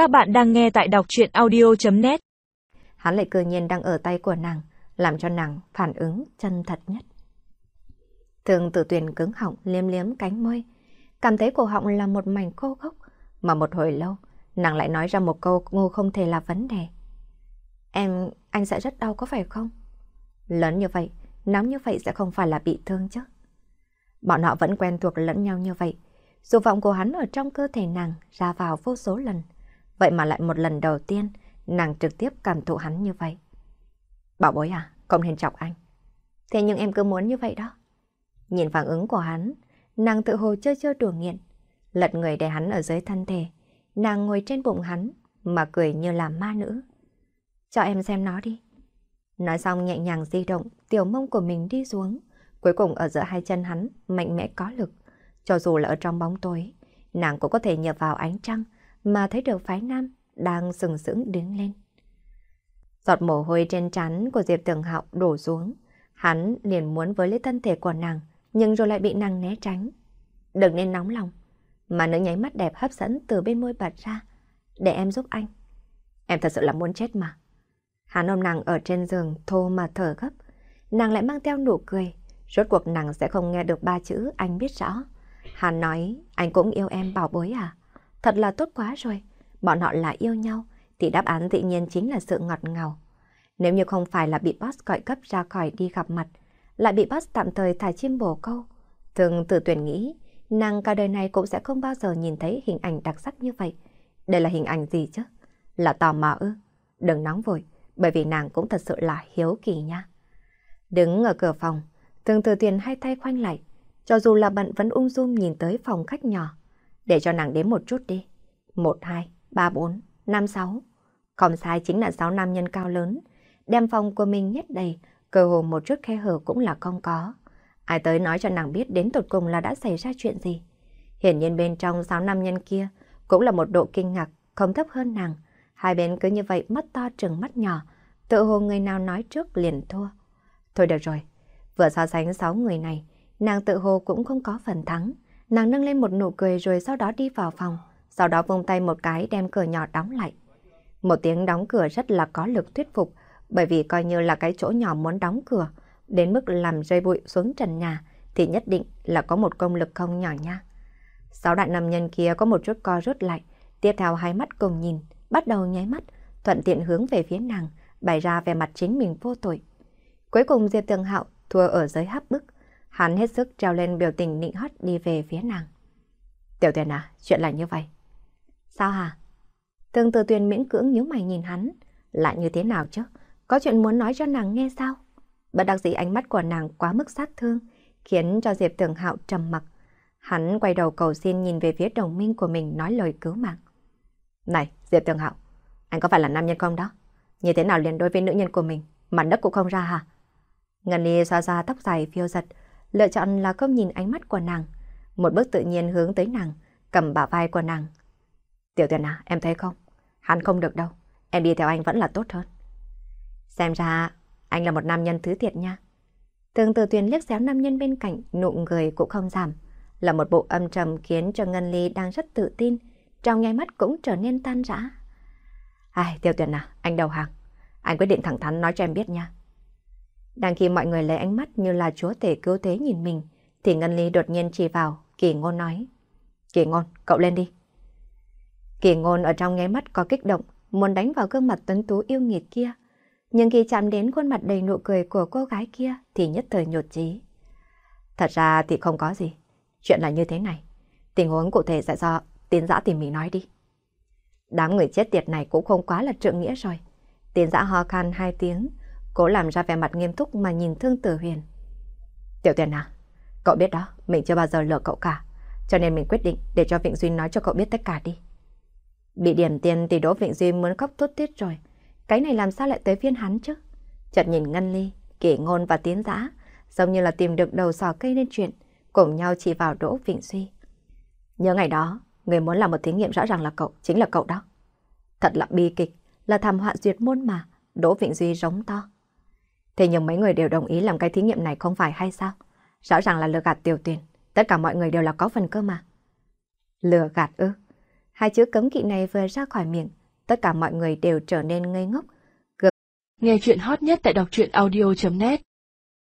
Các bạn đang nghe tại đọc chuyện audio.net Hắn lại cư nhiên đang ở tay của nàng, làm cho nàng phản ứng chân thật nhất. Thường tử tuyển cứng họng liếm liếm cánh môi, cảm thấy cổ họng là một mảnh khô gốc, mà một hồi lâu, nàng lại nói ra một câu ngu không thể là vấn đề. Em, anh sẽ rất đau có phải không? Lớn như vậy, nóng như vậy sẽ không phải là bị thương chứ. Bọn họ vẫn quen thuộc lẫn nhau như vậy, dục vọng của hắn ở trong cơ thể nàng ra vào vô số lần. Vậy mà lại một lần đầu tiên, nàng trực tiếp cảm thụ hắn như vậy. Bảo bối à, không nên chọc anh. Thế nhưng em cứ muốn như vậy đó. Nhìn phản ứng của hắn, nàng tự hồ chơi chơi đùa nghiện. Lật người để hắn ở dưới thân thể, nàng ngồi trên bụng hắn, mà cười như là ma nữ. Cho em xem nó đi. Nói xong nhẹ nhàng di động, tiểu mông của mình đi xuống. Cuối cùng ở giữa hai chân hắn, mạnh mẽ có lực. Cho dù là ở trong bóng tối, nàng cũng có thể nhờ vào ánh trăng, mà thấy được phái nam đang sừng sững đứng lên. Giọt mồ hôi trên trán của Diệp Tường Hạo đổ xuống, hắn liền muốn với lấy thân thể của nàng, nhưng rồi lại bị nàng né tránh. Đừng nên nóng lòng, mà nữ nháy mắt đẹp hấp dẫn từ bên môi bật ra. Để em giúp anh. Em thật sự là muốn chết mà. Hắn ôm nàng ở trên giường thô mà thở gấp. Nàng lại mang theo nụ cười. Rốt cuộc nàng sẽ không nghe được ba chữ anh biết rõ. Hắn nói anh cũng yêu em bảo bối à. Thật là tốt quá rồi. Bọn họ là yêu nhau thì đáp án tự nhiên chính là sự ngọt ngào. Nếu như không phải là bị boss gọi cấp ra khỏi đi gặp mặt, lại bị boss tạm thời thả chim bồ câu. Thường tự tuyển nghĩ, nàng cả đời này cũng sẽ không bao giờ nhìn thấy hình ảnh đặc sắc như vậy. Đây là hình ảnh gì chứ? Là tò mò ư? Đừng nóng vội, bởi vì nàng cũng thật sự là hiếu kỳ nha. Đứng ở cửa phòng, thường tự tuyển hai tay khoanh lại, cho dù là bận vẫn ung dung nhìn tới phòng khách nhỏ. Để cho nàng đếm một chút đi. Một, hai, ba, bốn, năm, sáu. Không sai chính là sáu nam nhân cao lớn. Đem phòng của mình nhét đầy, cơ hồ một chút khe hở cũng là không có. Ai tới nói cho nàng biết đến tột cùng là đã xảy ra chuyện gì. Hiển nhiên bên trong sáu nam nhân kia cũng là một độ kinh ngạc không thấp hơn nàng. Hai bên cứ như vậy mắt to trừng mắt nhỏ, tự hồ người nào nói trước liền thua. Thôi được rồi, vừa so sánh sáu người này, nàng tự hồ cũng không có phần thắng. Nàng nâng lên một nụ cười rồi sau đó đi vào phòng, sau đó vung tay một cái đem cửa nhỏ đóng lại. Một tiếng đóng cửa rất là có lực thuyết phục, bởi vì coi như là cái chỗ nhỏ muốn đóng cửa, đến mức làm rơi bụi xuống trần nhà, thì nhất định là có một công lực không nhỏ nha. Sáu đại nam nhân kia có một chút co rút lại, tiếp theo hai mắt cùng nhìn, bắt đầu nháy mắt, thuận tiện hướng về phía nàng, bày ra về mặt chính mình vô tội. Cuối cùng Diệp Tường Hạo thua ở giới hấp bức, hắn hết sức treo lên biểu tình nịnh hót đi về phía nàng. Tiểu tuyển à, chuyện là như vậy. Sao hả? Tương tự tuyển miễn cưỡng nhíu mày nhìn hắn, lại như thế nào chứ? Có chuyện muốn nói cho nàng nghe sao? Bất đắc dĩ ánh mắt của nàng quá mức sát thương, khiến cho Diệp Tường Hạo trầm mặc. Hắn quay đầu cầu xin nhìn về phía đồng minh của mình nói lời cứu mạng. Này, Diệp Tường Hạo, anh có phải là nam nhân không đó? Như thế nào liền đối với nữ nhân của mình, mặt đất cũng không ra hả? Ngân Ly xoa xoa tóc dài phiêu giật, lựa chọn là không nhìn ánh mắt của nàng. Một bước tự nhiên hướng tới nàng, cầm bả vai của nàng. Tiểu tuyển à, em thấy không? Hắn không được đâu, em đi theo anh vẫn là tốt hơn. Xem ra, anh là một nam nhân thứ thiệt nha. Tương tự tuyển liếc xéo nam nhân bên cạnh, nụ cười cũng không giảm. Là một bộ âm trầm khiến cho Ngân Ly đang rất tự tin, trong nháy mắt cũng trở nên tan rã. Ai, tiểu tuyển à, anh đầu hàng. Anh quyết định thẳng thắn nói cho em biết nha. Đang khi mọi người lấy ánh mắt như là chúa tể cứu thế nhìn mình, thì Ngân Ly đột nhiên chỉ vào, kỳ ngôn nói. Kỳ ngôn, cậu lên đi. Kỳ ngôn ở trong nháy mắt có kích động, muốn đánh vào gương mặt tuấn tú yêu nghiệt kia. Nhưng khi chạm đến khuôn mặt đầy nụ cười của cô gái kia thì nhất thời nhột trí. Thật ra thì không có gì. Chuyện là như thế này. Tình huống cụ thể sẽ do tiến giã tìm mình nói đi. Đám người chết tiệt này cũng không quá là trượng nghĩa rồi. Tiến giã ho khan hai tiếng, cố làm ra vẻ mặt nghiêm túc mà nhìn thương tử huyền. Tiểu tiền à, cậu biết đó, mình chưa bao giờ lừa cậu cả. Cho nên mình quyết định để cho Vịnh Duy nói cho cậu biết tất cả đi. Bị điểm tiền thì Đỗ Vịnh Duy muốn khóc thút tiết rồi. Cái này làm sao lại tới phiên hắn chứ? Chợt nhìn Ngân Ly, kể ngôn và tiến giã, giống như là tìm được đầu sò cây lên chuyện, cùng nhau chỉ vào Đỗ Vịnh Duy. Nhớ ngày đó, người muốn làm một thí nghiệm rõ ràng là cậu, chính là cậu đó. Thật là bi kịch, là thảm họa duyệt môn mà, Đỗ Vịnh Duy rống to. Thế nhưng mấy người đều đồng ý làm cái thí nghiệm này không phải hay sao? Rõ ràng là lừa gạt tiểu tuyển, tất cả mọi người đều là có phần cơ mà. Lừa gạt ư? Hai chữ cấm kỵ này vừa ra khỏi miệng, tất cả mọi người đều trở nên ngây ngốc. Nghe chuyện hot nhất tại đọc truyện audio.net